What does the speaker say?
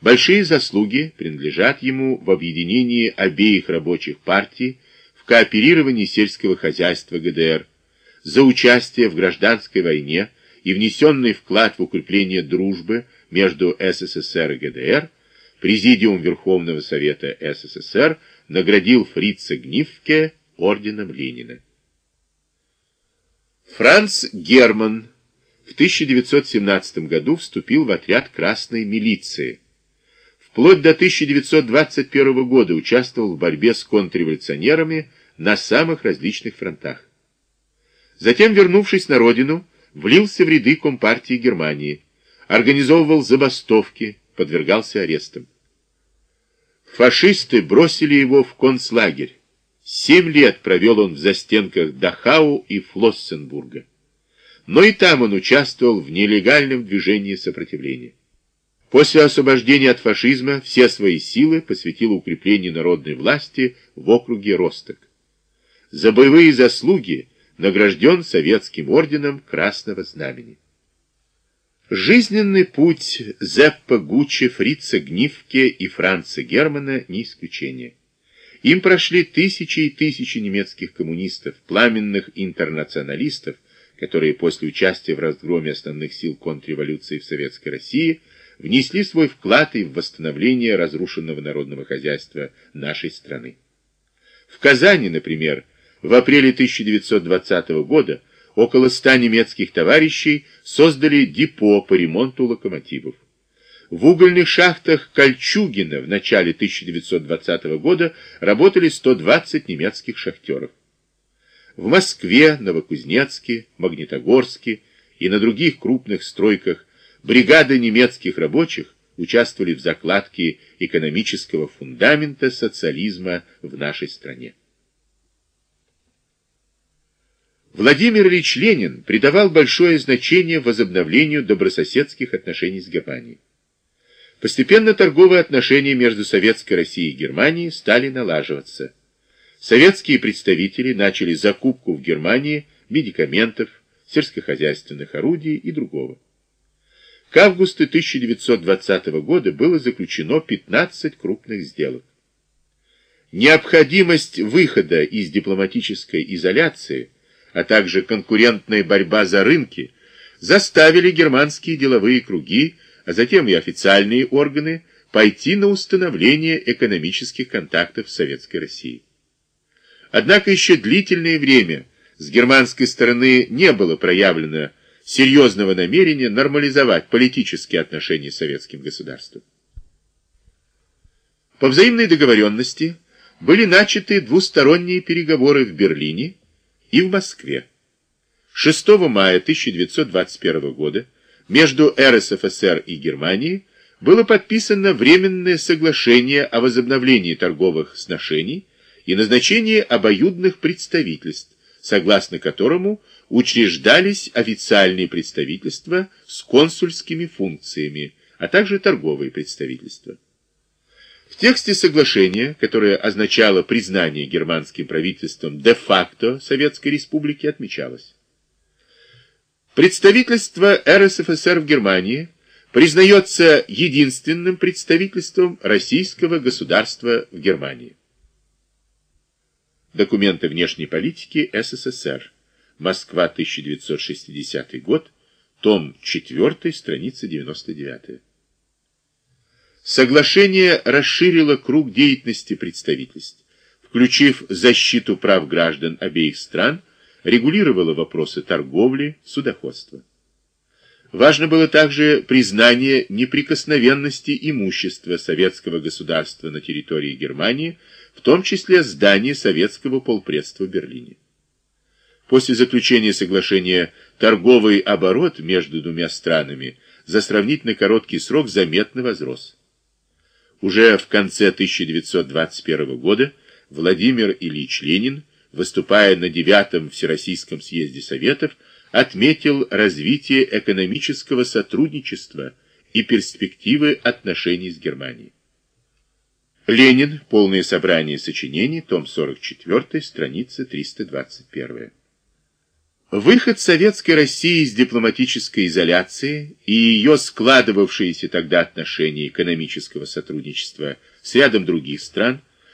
Большие заслуги принадлежат ему в объединении обеих рабочих партий, в кооперировании сельского хозяйства ГДР, за участие в гражданской войне и внесенный вклад в укрепление дружбы между СССР и ГДР, Президиум Верховного Совета СССР наградил фрица Гнифке орденом Ленина. Франц Герман в 1917 году вступил в отряд Красной милиции. Вплоть до 1921 года участвовал в борьбе с контрреволюционерами на самых различных фронтах. Затем, вернувшись на родину, влился в ряды Компартии Германии, организовывал забастовки, подвергался арестам. Фашисты бросили его в концлагерь. Семь лет провел он в застенках Дахау и Флоссенбурга. Но и там он участвовал в нелегальном движении сопротивления. После освобождения от фашизма все свои силы посвятил укреплению народной власти в округе Росток. За боевые заслуги награжден Советским орденом Красного Знамени. Жизненный путь Зеппа Гуччи, Фрица Гнифке и Франца Германа не исключение. Им прошли тысячи и тысячи немецких коммунистов, пламенных интернационалистов, которые после участия в разгроме основных сил контрреволюции в Советской России внесли свой вклад и в восстановление разрушенного народного хозяйства нашей страны. В Казани, например, в апреле 1920 года около ста немецких товарищей создали депо по ремонту локомотивов. В угольных шахтах Кольчугина в начале 1920 года работали 120 немецких шахтеров. В Москве, Новокузнецке, Магнитогорске и на других крупных стройках бригады немецких рабочих участвовали в закладке экономического фундамента социализма в нашей стране. Владимир Ильич Ленин придавал большое значение возобновлению добрососедских отношений с Германией. Постепенно торговые отношения между Советской Россией и Германией стали налаживаться. Советские представители начали закупку в Германии медикаментов, сельскохозяйственных орудий и другого. К августу 1920 года было заключено 15 крупных сделок. Необходимость выхода из дипломатической изоляции, а также конкурентная борьба за рынки заставили германские деловые круги а затем и официальные органы, пойти на установление экономических контактов с Советской Россией. Однако еще длительное время с германской стороны не было проявлено серьезного намерения нормализовать политические отношения с советским государством. По взаимной договоренности были начаты двусторонние переговоры в Берлине и в Москве. 6 мая 1921 года между РСФСР и Германией было подписано Временное соглашение о возобновлении торговых сношений и назначении обоюдных представительств, согласно которому учреждались официальные представительства с консульскими функциями, а также торговые представительства. В тексте соглашения, которое означало признание германским правительством де-факто Советской Республики, отмечалось. Представительство РСФСР в Германии признается единственным представительством российского государства в Германии. Документы внешней политики СССР. Москва, 1960 год. Том 4, страница 99. Соглашение расширило круг деятельности представительств, включив защиту прав граждан обеих стран регулировала вопросы торговли, судоходства. Важно было также признание неприкосновенности имущества советского государства на территории Германии, в том числе здания советского полпредства в Берлине. После заключения соглашения торговый оборот между двумя странами за сравнительно короткий срок заметно возрос. Уже в конце 1921 года Владимир Ильич Ленин выступая на девятом Всероссийском съезде Советов, отметил развитие экономического сотрудничества и перспективы отношений с Германией. Ленин. Полное собрание сочинений. Том 44. Страница 321. Выход Советской России из дипломатической изоляции и ее складывавшиеся тогда отношения экономического сотрудничества с рядом других стран